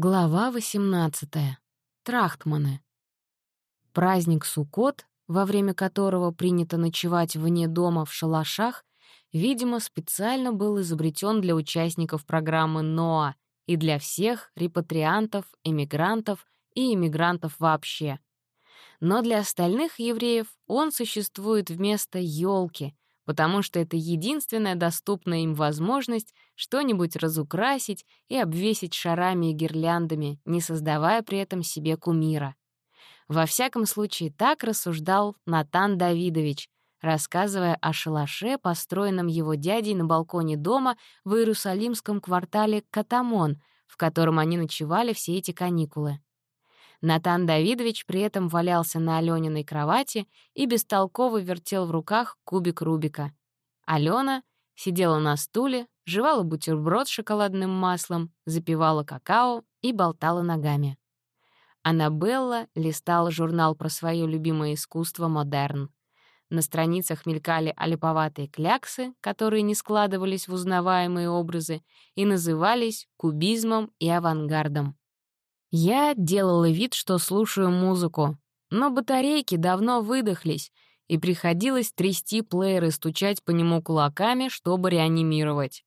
Глава 18. Трахтманы. Праздник Суккот, во время которого принято ночевать вне дома в шалашах, видимо, специально был изобретен для участников программы НОА и для всех репатриантов, эмигрантов и иммигрантов вообще. Но для остальных евреев он существует вместо елки, потому что это единственная доступная им возможность что-нибудь разукрасить и обвесить шарами и гирляндами, не создавая при этом себе кумира. Во всяком случае, так рассуждал Натан Давидович, рассказывая о шалаше, построенном его дядей на балконе дома в иерусалимском квартале Катамон, в котором они ночевали все эти каникулы. Натан Давидович при этом валялся на Алёниной кровати и бестолково вертел в руках кубик Рубика. Алена сидела на стуле, жевала бутерброд с шоколадным маслом, запивала какао и болтала ногами. Аннабелла листала журнал про свое любимое искусство «Модерн». На страницах мелькали олиповатые кляксы, которые не складывались в узнаваемые образы и назывались кубизмом и авангардом. Я делала вид, что слушаю музыку, но батарейки давно выдохлись, и приходилось трясти плеер и стучать по нему кулаками, чтобы реанимировать.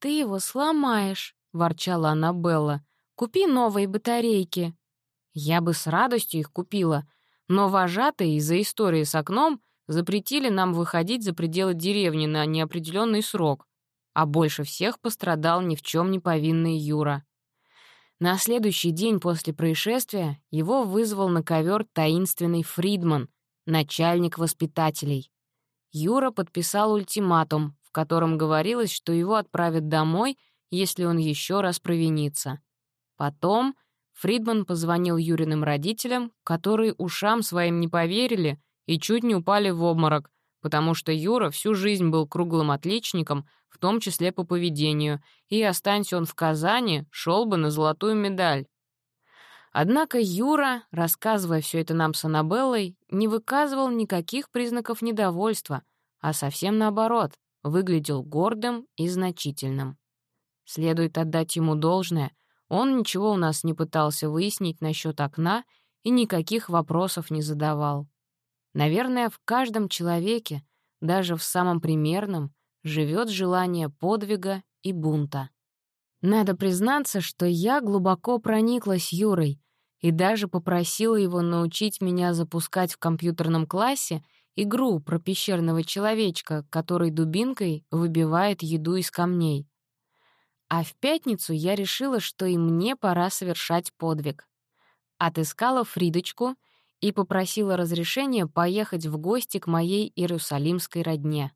«Ты его сломаешь», — ворчала Аннабелла. «Купи новые батарейки». Я бы с радостью их купила, но вожатые из-за истории с окном запретили нам выходить за пределы деревни на неопределенный срок, а больше всех пострадал ни в чем не повинный Юра. На следующий день после происшествия его вызвал на ковер таинственный Фридман, начальник воспитателей. Юра подписал ультиматум, в котором говорилось, что его отправят домой, если он еще раз провинится. Потом Фридман позвонил Юриным родителям, которые ушам своим не поверили и чуть не упали в обморок, потому что Юра всю жизнь был круглым отличником, в том числе по поведению, и, останься он в Казани, шел бы на золотую медаль. Однако Юра, рассказывая все это нам с Аннабеллой, не выказывал никаких признаков недовольства, а совсем наоборот, выглядел гордым и значительным. Следует отдать ему должное, он ничего у нас не пытался выяснить насчет окна и никаких вопросов не задавал. Наверное, в каждом человеке, даже в самом примерном, живет желание подвига и бунта. Надо признаться, что я глубоко прониклась Юрой и даже попросила его научить меня запускать в компьютерном классе игру про пещерного человечка, который дубинкой выбивает еду из камней. А в пятницу я решила, что и мне пора совершать подвиг. Отыскала Фридочку — и попросила разрешения поехать в гости к моей иерусалимской родне.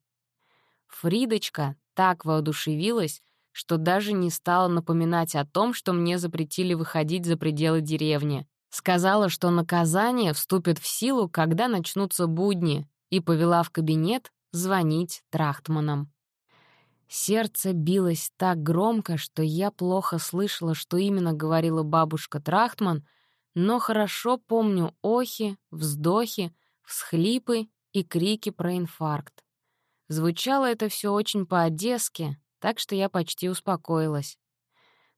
Фридочка так воодушевилась, что даже не стала напоминать о том, что мне запретили выходить за пределы деревни. Сказала, что наказание вступит в силу, когда начнутся будни, и повела в кабинет звонить Трахтманам. Сердце билось так громко, что я плохо слышала, что именно говорила бабушка Трахтман, но хорошо помню охи, вздохи, всхлипы и крики про инфаркт. Звучало это все очень по-одесски, так что я почти успокоилась.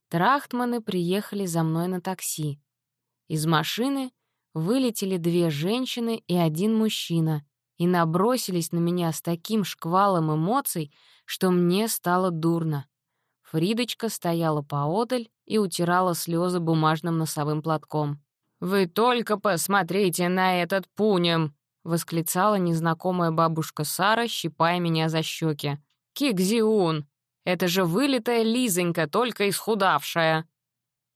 Трахтманы приехали за мной на такси. Из машины вылетели две женщины и один мужчина и набросились на меня с таким шквалом эмоций, что мне стало дурно. Фридочка стояла поодаль и утирала слезы бумажным носовым платком. «Вы только посмотрите на этот пунем!» — восклицала незнакомая бабушка Сара, щипая меня за щеки. «Кикзиун! Это же вылитая Лизонька, только исхудавшая!»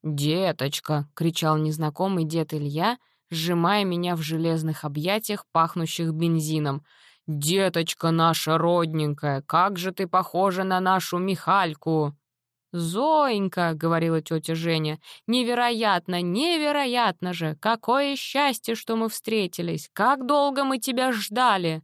«Деточка!» — кричал незнакомый дед Илья, сжимая меня в железных объятиях, пахнущих бензином. «Деточка наша родненькая, как же ты похожа на нашу Михальку!» «Зоенька», — говорила тетя Женя, — «невероятно, невероятно же! Какое счастье, что мы встретились! Как долго мы тебя ждали!»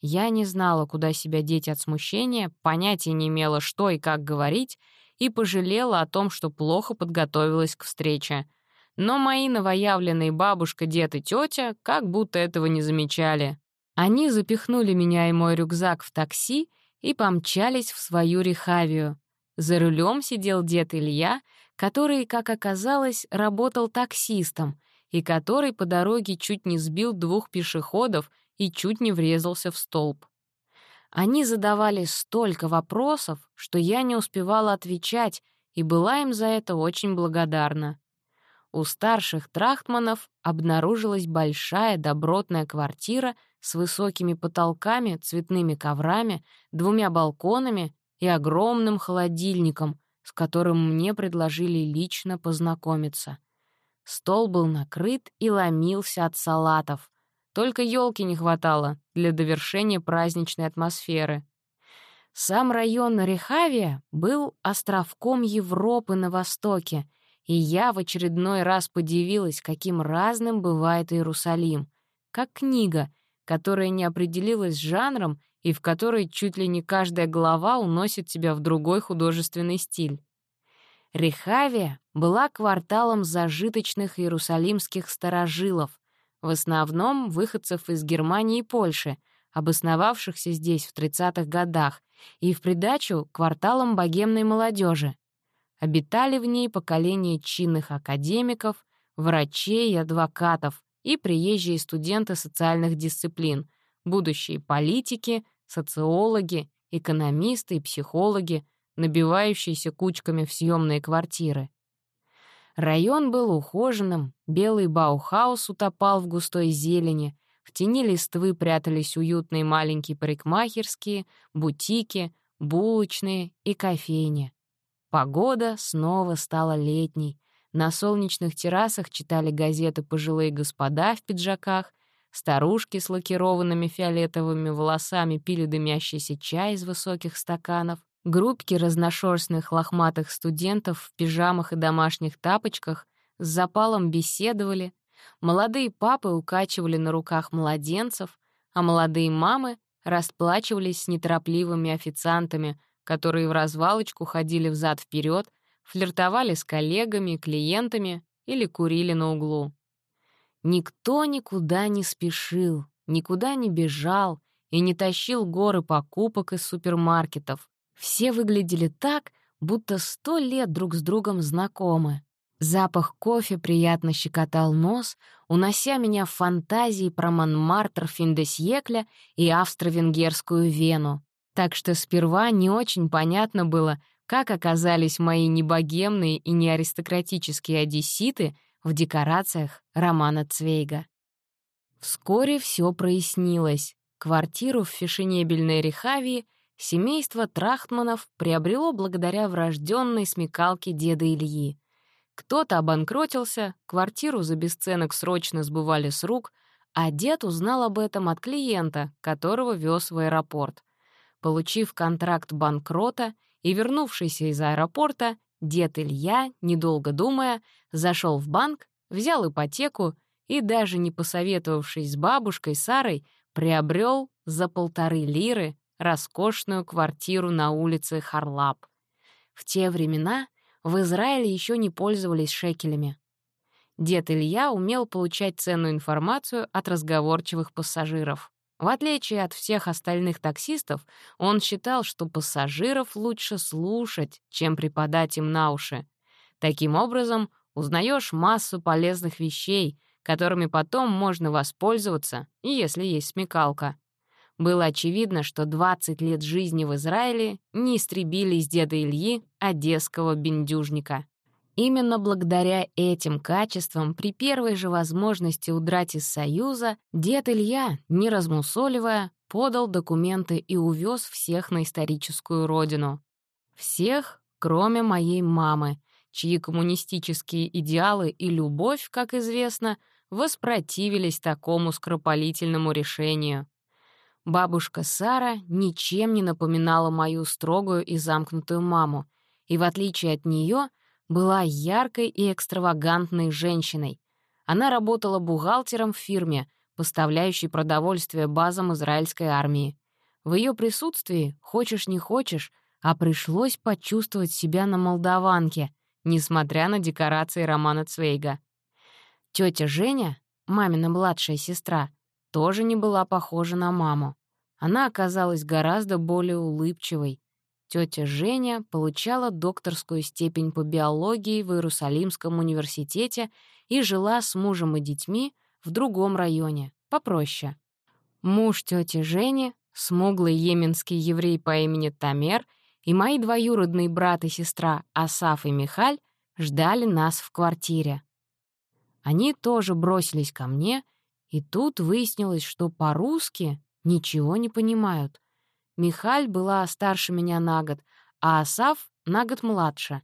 Я не знала, куда себя деть от смущения, понятия не имела, что и как говорить, и пожалела о том, что плохо подготовилась к встрече. Но мои новоявленные бабушка, дед и тетя как будто этого не замечали. Они запихнули меня и мой рюкзак в такси и помчались в свою рехавию. За рулем сидел дед Илья, который, как оказалось, работал таксистом и который по дороге чуть не сбил двух пешеходов и чуть не врезался в столб. Они задавали столько вопросов, что я не успевала отвечать и была им за это очень благодарна. У старших трахтманов обнаружилась большая добротная квартира с высокими потолками, цветными коврами, двумя балконами и огромным холодильником, с которым мне предложили лично познакомиться. Стол был накрыт и ломился от салатов. Только елки не хватало для довершения праздничной атмосферы. Сам район Рехавия был островком Европы на востоке, и я в очередной раз подивилась, каким разным бывает Иерусалим. Как книга, которая не определилась жанром и в которой чуть ли не каждая глава уносит тебя в другой художественный стиль. Рехавия была кварталом зажиточных иерусалимских старожилов, в основном выходцев из Германии и Польши, обосновавшихся здесь в 30-х годах, и в придачу кварталом богемной молодежи. Обитали в ней поколения чинных академиков, врачей и адвокатов и приезжие студенты социальных дисциплин, будущие политики, социологи, экономисты и психологи, набивающиеся кучками в съемные квартиры. Район был ухоженным, белый Баухаус утопал в густой зелени, в тени листвы прятались уютные маленькие парикмахерские, бутики, булочные и кофейни. Погода снова стала летней. На солнечных террасах читали газеты пожилые господа в пиджаках, старушки с лакированными фиолетовыми волосами пили дымящийся чай из высоких стаканов, Группки разношерстных лохматых студентов в пижамах и домашних тапочках с запалом беседовали, молодые папы укачивали на руках младенцев, а молодые мамы расплачивались с неторопливыми официантами, которые в развалочку ходили взад вперед, флиртовали с коллегами, клиентами или курили на углу. Никто никуда не спешил, никуда не бежал и не тащил горы покупок из супермаркетов, все выглядели так, будто сто лет друг с другом знакомы. Запах кофе приятно щекотал нос, унося меня в фантазии про Монмартр Финдесьекля и австро-венгерскую Вену. Так что сперва не очень понятно было, как оказались мои небогемные и неаристократические одесситы в декорациях романа Цвейга. Вскоре все прояснилось. Квартиру в фешенебельной Рехавии семейство Трахтманов приобрело благодаря врожденной смекалке деда Ильи. Кто-то обанкротился, квартиру за бесценок срочно сбывали с рук, а дед узнал об этом от клиента, которого вез в аэропорт. Получив контракт банкрота и вернувшийся из аэропорта, дед Илья, недолго думая, зашел в банк, взял ипотеку и, даже не посоветовавшись с бабушкой Сарой, приобрел за полторы лиры роскошную квартиру на улице Харлап. В те времена в Израиле еще не пользовались шекелями. Дед Илья умел получать ценную информацию от разговорчивых пассажиров. В отличие от всех остальных таксистов, он считал, что пассажиров лучше слушать, чем преподать им на уши. Таким образом, узнаешь массу полезных вещей, которыми потом можно воспользоваться, если есть смекалка. Было очевидно, что 20 лет жизни в Израиле не истребили из деда Ильи одесского бендюжника. Именно благодаря этим качествам при первой же возможности удрать из Союза дед Илья, не размусоливая, подал документы и увез всех на историческую родину. Всех, кроме моей мамы, чьи коммунистические идеалы и любовь, как известно, воспротивились такому скоропалительному решению. Бабушка Сара ничем не напоминала мою строгую и замкнутую маму, и, в отличие от нее, была яркой и экстравагантной женщиной. Она работала бухгалтером в фирме, поставляющей продовольствие базам израильской армии. В ее присутствии, хочешь не хочешь, а пришлось почувствовать себя на молдаванке, несмотря на декорации романа Цвейга. Тетя Женя, мамина младшая сестра, тоже не была похожа на маму. Она оказалась гораздо более улыбчивой. Тетя Женя получала докторскую степень по биологии в Иерусалимском университете и жила с мужем и детьми в другом районе, попроще. Муж тети Жени, смуглый йеменский еврей по имени Тамер, и мои двоюродные брат и сестра Асаф и Михаль ждали нас в квартире. Они тоже бросились ко мне, и тут выяснилось, что по-русски ничего не понимают. Михаль была старше меня на год, а Асаф — на год младше.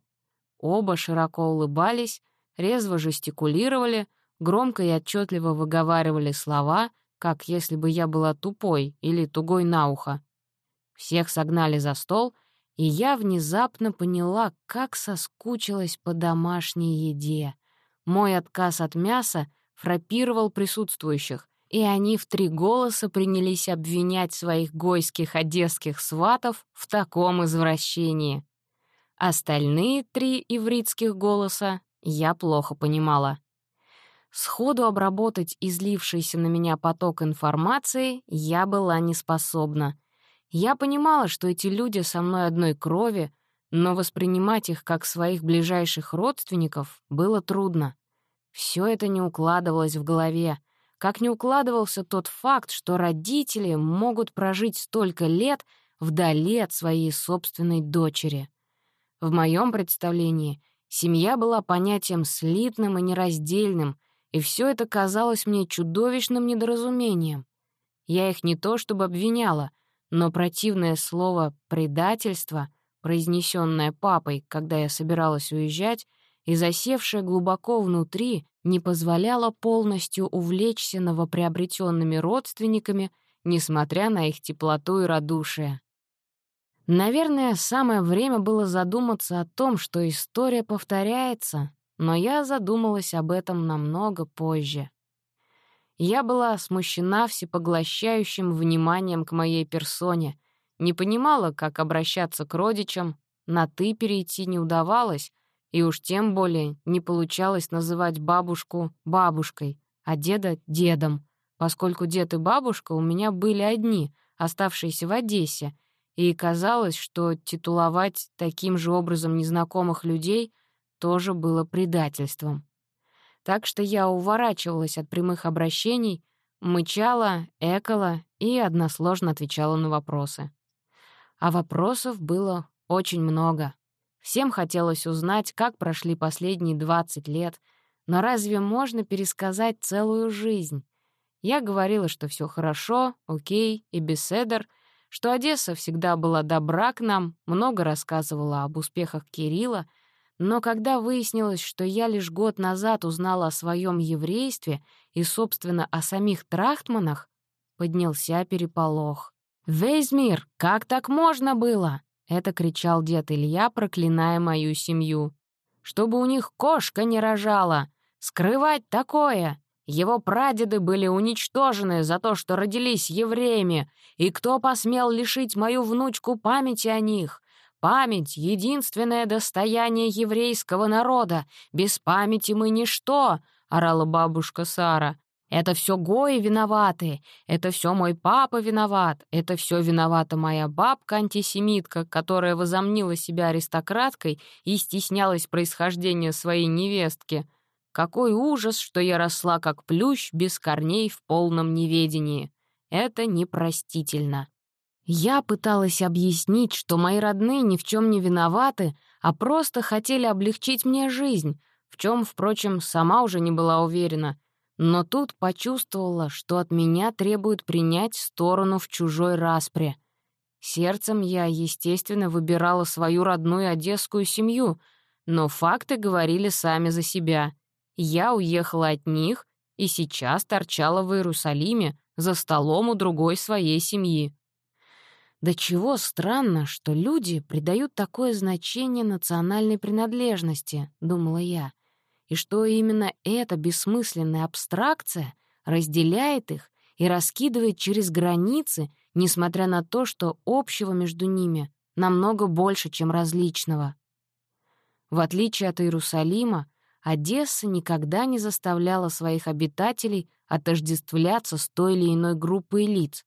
Оба широко улыбались, резво жестикулировали, громко и отчетливо выговаривали слова, как если бы я была тупой или тугой на ухо. Всех согнали за стол, и я внезапно поняла, как соскучилась по домашней еде. Мой отказ от мяса фрапировал присутствующих, и они в три голоса принялись обвинять своих гойских одесских сватов в таком извращении. Остальные три ивритских голоса я плохо понимала. Сходу обработать излившийся на меня поток информации я была не способна. Я понимала, что эти люди со мной одной крови, но воспринимать их как своих ближайших родственников было трудно. Все это не укладывалось в голове, как не укладывался тот факт, что родители могут прожить столько лет вдали от своей собственной дочери. В моем представлении семья была понятием слитным и нераздельным, и все это казалось мне чудовищным недоразумением. Я их не то чтобы обвиняла, но противное слово «предательство», произнесенное папой, когда я собиралась уезжать, и засевшее глубоко внутри, не позволяло полностью увлечься новоприобретенными родственниками, несмотря на их теплоту и радушие. Наверное, самое время было задуматься о том, что история повторяется, но я задумалась об этом намного позже. Я была смущена всепоглощающим вниманием к моей персоне, не понимала, как обращаться к родичам, на «ты» перейти не удавалось, и уж тем более не получалось называть бабушку бабушкой, а деда — дедом, поскольку дед и бабушка у меня были одни, оставшиеся в Одессе, и казалось, что титуловать таким же образом незнакомых людей тоже было предательством. Так что я уворачивалась от прямых обращений, мычала, экала и односложно отвечала на вопросы. А вопросов было очень много. Всем хотелось узнать, как прошли последние 20 лет, но разве можно пересказать целую жизнь? Я говорила, что все хорошо, окей и беседер, что Одесса всегда была добра к нам, много рассказывала об успехах Кирилла, но когда выяснилось, что я лишь год назад узнала о своем еврействе и, собственно, о самих Трахтманах, поднялся переполох. «Весь мир! Как так можно было?» — это кричал дед Илья, проклиная мою семью. «Чтобы у них кошка не рожала! Скрывать такое! Его прадеды были уничтожены за то, что родились евреями, и кто посмел лишить мою внучку памяти о них? Память — единственное достояние еврейского народа. Без памяти мы ничто, — орала бабушка Сара. Это все гои виноваты, это все мой папа виноват, это все виновата моя бабка-антисемитка, которая возомнила себя аристократкой и стеснялась происхождения своей невестки. Какой ужас, что я росла как плющ без корней в полном неведении. Это непростительно. Я пыталась объяснить, что мои родные ни в чем не виноваты, а просто хотели облегчить мне жизнь, в чем, впрочем, сама уже не была уверена. Но тут почувствовала, что от меня требуют принять сторону в чужой распре. Сердцем я, естественно, выбирала свою родную одесскую семью, но факты говорили сами за себя. Я уехала от них и сейчас торчала в Иерусалиме за столом у другой своей семьи. До чего странно, что люди придают такое значение национальной принадлежности, думала я, и что именно эта бессмысленная абстракция разделяет их и раскидывает через границы, несмотря на то, что общего между ними намного больше, чем различного. В отличие от Иерусалима, Одесса никогда не заставляла своих обитателей отождествляться с той или иной группой лиц.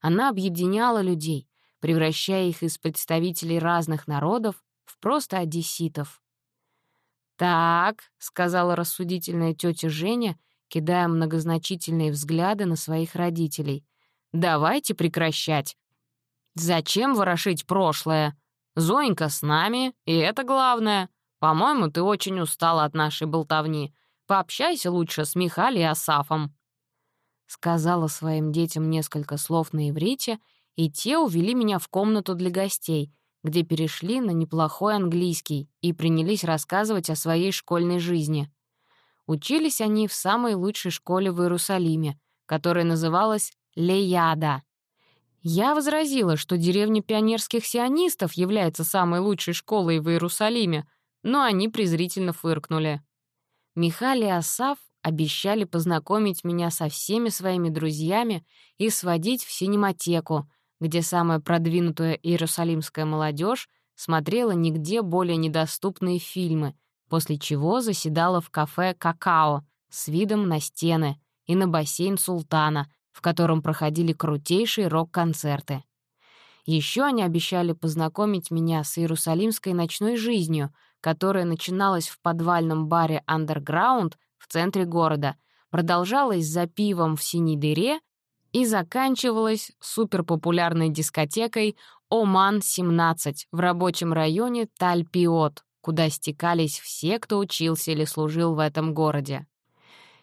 Она объединяла людей, превращая их из представителей разных народов в просто одесситов. «Так», — сказала рассудительная тетя Женя, кидая многозначительные взгляды на своих родителей, «давайте прекращать. Зачем ворошить прошлое? Зоенька с нами, и это главное. По-моему, ты очень устала от нашей болтовни. Пообщайся лучше с Михалей и Асафом». Сказала своим детям несколько слов на иврите, и те увели меня в комнату для гостей, где перешли на неплохой английский и принялись рассказывать о своей школьной жизни. Учились они в самой лучшей школе в Иерусалиме, которая называлась Леяда. Я возразила, что деревня пионерских сионистов является самой лучшей школой в Иерусалиме, но они презрительно фыркнули. Михаль и Асав обещали познакомить меня со всеми своими друзьями и сводить в синематеку, где самая продвинутая иерусалимская молодежь смотрела нигде более недоступные фильмы, после чего заседала в кафе «Какао» с видом на стены и на бассейн «Султана», в котором проходили крутейшие рок-концерты. Еще они обещали познакомить меня с иерусалимской ночной жизнью, которая начиналась в подвальном баре «Андерграунд» в центре города, продолжалась за пивом в синей дыре и заканчивалась суперпопулярной дискотекой «Оман-17» в рабочем районе Тальпиот, куда стекались все, кто учился или служил в этом городе.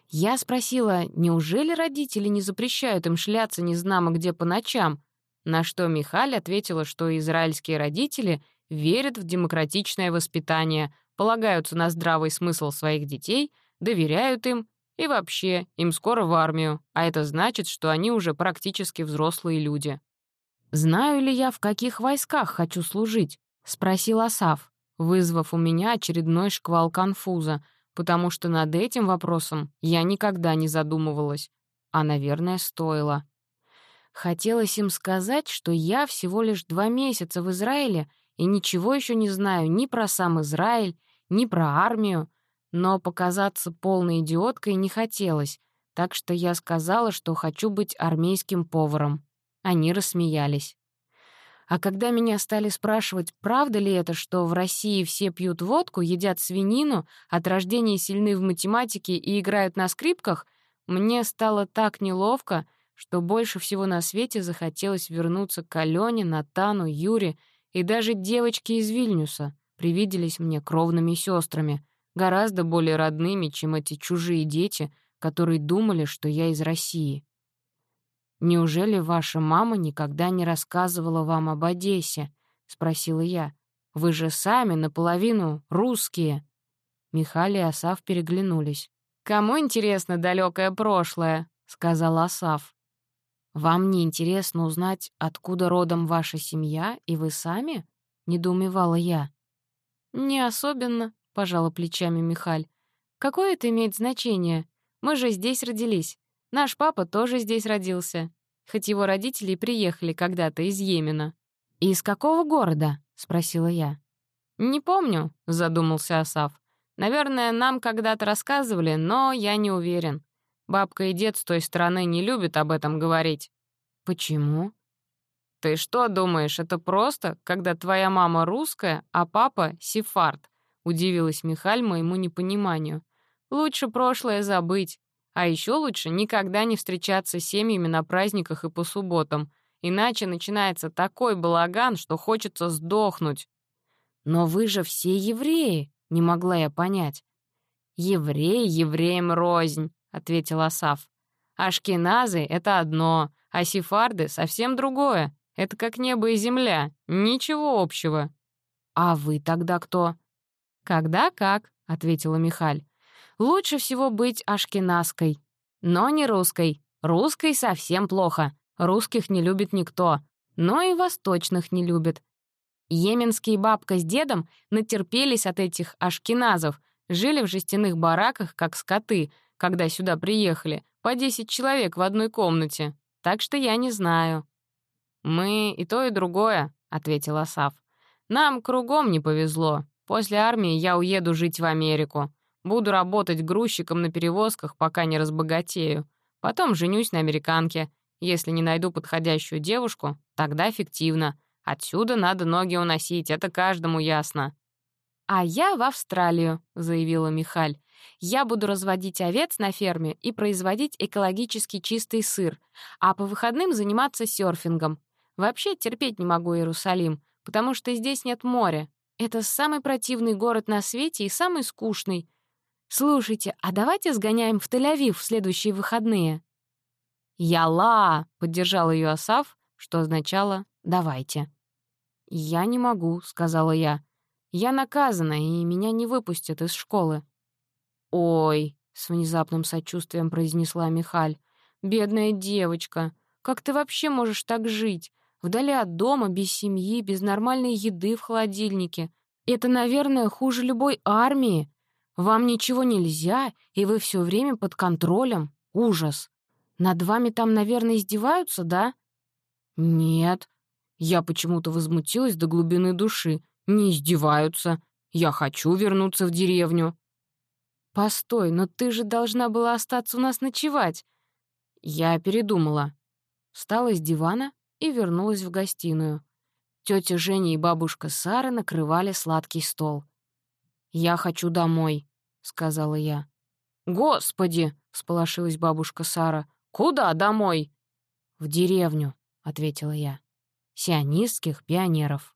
Я спросила, неужели родители не запрещают им шляться незнамо где по ночам, на что Михаль ответила, что израильские родители верят в демократичное воспитание, полагаются на здравый смысл своих детей, доверяют им и вообще, им скоро в армию, а это значит, что они уже практически взрослые люди. «Знаю ли я, в каких войсках хочу служить?» — спросил Асав, вызвав у меня очередной шквал конфуза, потому что над этим вопросом я никогда не задумывалась, а, наверное, стоило. Хотелось им сказать, что я всего лишь два месяца в Израиле и ничего еще не знаю ни про сам Израиль, ни про армию, но показаться полной идиоткой не хотелось, так что я сказала, что хочу быть армейским поваром. Они рассмеялись. А когда меня стали спрашивать, правда ли это, что в России все пьют водку, едят свинину, от рождения сильны в математике и играют на скрипках, мне стало так неловко, что больше всего на свете захотелось вернуться к Алене, Натану, Юре и даже девочке из Вильнюса привиделись мне кровными сестрами, гораздо более родными, чем эти чужие дети, которые думали, что я из России. «Неужели ваша мама никогда не рассказывала вам об Одессе?» — спросила я. «Вы же сами наполовину русские». Михаль и Асав переглянулись. «Кому интересно далекое прошлое?» — сказал Асав. «Вам не интересно узнать, откуда родом ваша семья, и вы сами?» — недоумевала я. «Не особенно», — пожала плечами Михаль. «Какое это имеет значение? Мы же здесь родились. Наш папа тоже здесь родился, хоть его родители приехали когда-то из Йемена». «И из какого города?» — спросила я. «Не помню», — задумался Асав. «Наверное, нам когда-то рассказывали, но я не уверен. Бабка и дед с той стороны не любят об этом говорить». «Почему?» «Ты что думаешь, это просто, когда твоя мама русская, а папа — сефард?» — удивилась Михаль моему непониманию. «Лучше прошлое забыть. А еще лучше никогда не встречаться с семьями на праздниках и по субботам, иначе начинается такой балаган, что хочется сдохнуть». «Но вы же все евреи», — не могла я понять. «Евреи евреям рознь», — ответил Асав. «Ашкеназы — это одно, а сефарды — совсем другое. Это как небо и земля, ничего общего». «А вы тогда кто?» «Когда как», — ответила Михаль. «Лучше всего быть ашкеназской, но не русской. Русской совсем плохо. Русских не любит никто, но и восточных не любит. Йеменские бабка с дедом натерпелись от этих ашкеназов, жили в жестяных бараках, как скоты, когда сюда приехали, по 10 человек в одной комнате. Так что я не знаю». «Мы и то, и другое», — ответил Асав. «Нам кругом не повезло. После армии я уеду жить в Америку. Буду работать грузчиком на перевозках, пока не разбогатею. Потом женюсь на американке. Если не найду подходящую девушку, тогда фиктивно. Отсюда надо ноги уносить, это каждому ясно». «А я в Австралию», — заявила Михаль. «Я буду разводить овец на ферме и производить экологически чистый сыр, а по выходным заниматься серфингом. Вообще терпеть не могу Иерусалим, потому что здесь нет моря. Это самый противный город на свете и самый скучный. Слушайте, а давайте сгоняем в Тель-Авив в следующие выходные». «Яла!» — поддержал ее Асав, что означало «давайте». «Я не могу», — сказала я. «Я наказана, и меня не выпустят из школы». «Ой», — с внезапным сочувствием произнесла Михаль, «бедная девочка, как ты вообще можешь так жить? Вдали от дома, без семьи, без нормальной еды в холодильнике. Это, наверное, хуже любой армии. Вам ничего нельзя, и вы все время под контролем. Ужас. Над вами там, наверное, издеваются, да?» «Нет», я почему-то возмутилась до глубины души. Не издеваются. Я хочу вернуться в деревню. «Постой, но ты же должна была остаться у нас ночевать». Я передумала. Встала с дивана и вернулась в гостиную. Тетя Женя и бабушка Сара накрывали сладкий стол. «Я хочу домой», — сказала я. «Господи!» — сполошилась бабушка Сара. «Куда домой?» «В деревню», — ответила я сионистских пионеров.